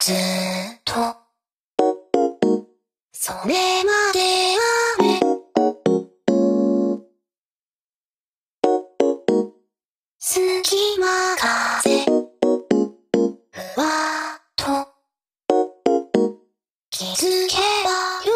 ずっと。それまで雨。隙間風。ふわっと。気づけばよ